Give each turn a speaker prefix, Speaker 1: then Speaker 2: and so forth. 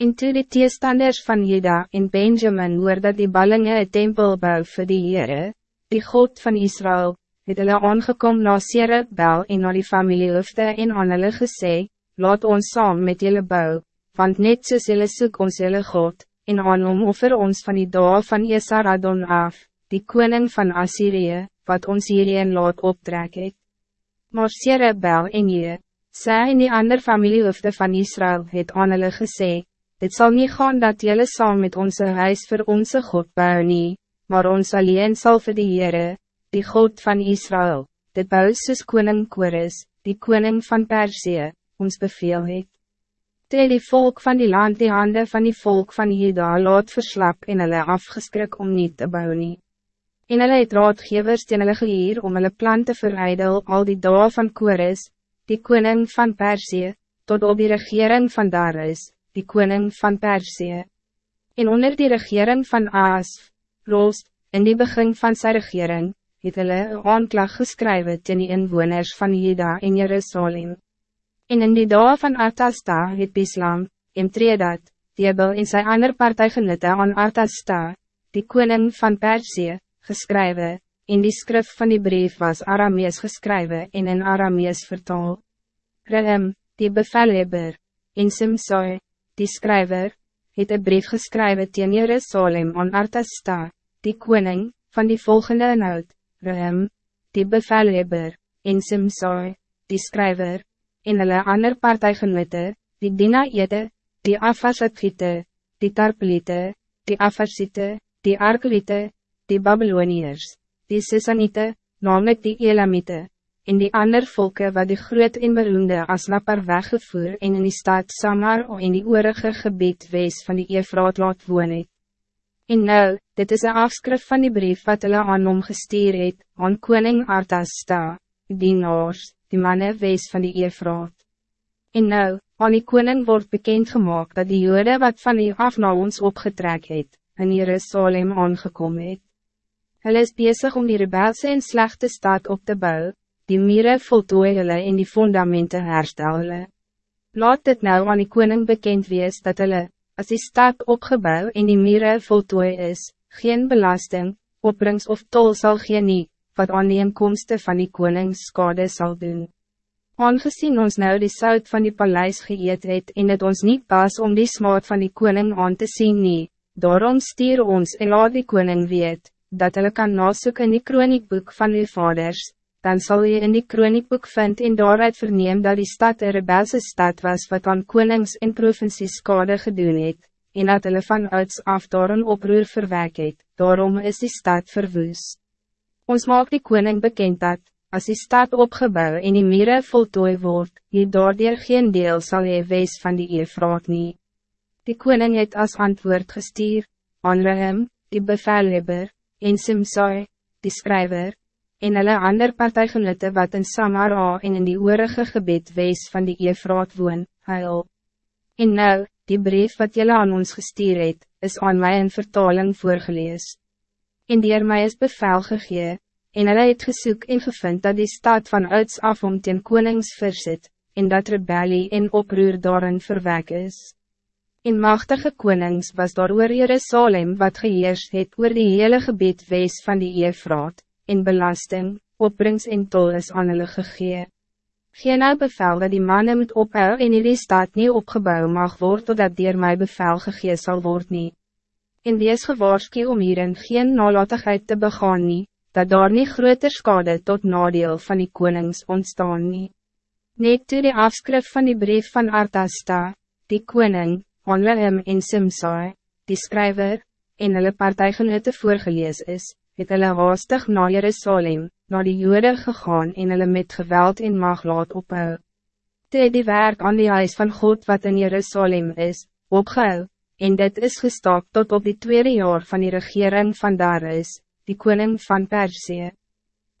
Speaker 1: En toe die teestanders van Juda en Benjamin hoor dat die ballingen een tempel bou vir die Heere, die God van Israël, het hulle aangekom na Bel en na die familiehoofde en aan hulle gesê, laat ons saam met julle bou, want net soos julle soek ons julle God, en aan hom offer ons van die dag van Esaradon af, die koning van Assyrië, wat ons hierheen laat optrek het. Maar Bel en je, sy en die ander familiehoofde van Israël het aan hulle gesê, dit zal niet gaan dat jullie saam met onze huis voor onze God bou nie, maar ons alleen sal vir die Heere, die God van Israël, dit bou soos koning Kores, die koning van Persie, ons beveel het. Toe die volk van die land die handen van die volk van Juda laat verslap en hulle afgeskrik om niet te bouwen. nie. En hulle het raadgevers teen hulle gehier om hulle plan te verrijdel al die dae van Kores, die koning van Persie, tot op die regering van Darius, die koning van Persie. En onder die regering van Aas, Rost, in die begin van sy regering, het hulle een aanklag geskrywe ten die inwoners van Juda en Jerusalem. En in die dag van Artasta het Bislam, Emtredat, Debel en sy ander partijgenote aan Artasta, die koning van Persie, geskrywe, en die skrif van die brief was Aramees geskrywe en in Aramees vertaal. Rehem, die bevelhebber, en Simsoi, die schrijver, het een brief geschreven tegen Jerusalem aan Artasta, die koning, van die volgende inhoud, Rehem, die bevelhebber, en Simsoi, die schrijver, en hulle ander partijgenote, die Dinaïde, die Afasatgiete, die Tarpelite, die Afasite, die Arkelite, die Babyloniërs, die Sisanite, namelijk die Elamite, en die ander volken wat die groot en beroemde as lapper weggevoer en in die stad Samar in die oorige gebied wees van die Efraat laat woon het. En nou, dit is een afskrif van die brief wat hulle aan hom gestuur het, aan koning Artasta, die dienaars, die manne wees van die Efraat. En nou, aan die koning wordt bekend gemaakt dat die jode wat van die af na ons opgetrek het, in Jerusalem aangekom het. Hulle is bezig om die rebelse en slechte stad op te bouwen, die mire voltooi hulle en die fundamenten herstel hulle. Laat dit nou aan die koning bekend wees dat hulle, as die stad opgebouw en die mire voltooi is, geen belasting, opbrings of tol zal geen nie, wat aan die inkomste van die koning skade zal doen. Aangezien ons nou die sout van die paleis geëet het en het ons niet pas om die smaad van die koning aan te zien nie, daarom stier ons en laat die koning weet, dat hulle kan nasoek in die kroniekboek van die vaders, dan zal je in die kroniekboek vind en daaruit verneem dat die stad een rebelse stad was wat aan konings en provincies skade gedoen het, en dat hulle van ouds af daar een oproer verwek het, daarom is die stad verwoes. Ons maak die koning bekend dat, als die stad opgebouw en die mire voltooi word, jy daardoor geen deel zal je wees van die eervraat nie. Die koning het als antwoord gestuur, aan Rehem, die bevelhebber, en Simsai, die schrijver, en hulle ander partijgenote wat in Samara en in die oorige gebied wees van die Efraat woon, huil. En nou, die brief wat jullie aan ons gestuur het, is aan mij in vertaling voorgelees. En dier my is bevel gegee, en hulle het gesoek en gevind dat die staat van ouds af om ten konings versit, en dat rebellie en oproer daarin verwek is. In machtige konings was daar oor Jerusalem wat geheers het oor die hele gebied wees van die Efraat, en belasting, opbrings en tol is aan hulle gegee. Geen nou bevel dat die mannen moet ophou en die staat niet opgebouw mag worden totdat dier my bevel gegee sal word nie. En wees gewaarski om hierin geen nalatigheid te begaan nie, dat daar niet groter skade tot nadeel van die konings ontstaan nie. Net toe die afskrif van die brief van Artasta, die koning, Onlehem en Simsai, die schrijver, en hulle partijgenote voorgelees is, het hulle haastig na Jerusalem, na die jode gegaan en hulle met geweld en mag laat ophou. Toe die werk aan die huis van God wat in Jerusalem is, opgehou, en dit is gestaak tot op die tweede jaar van die regering van Darius, die koning van Persie.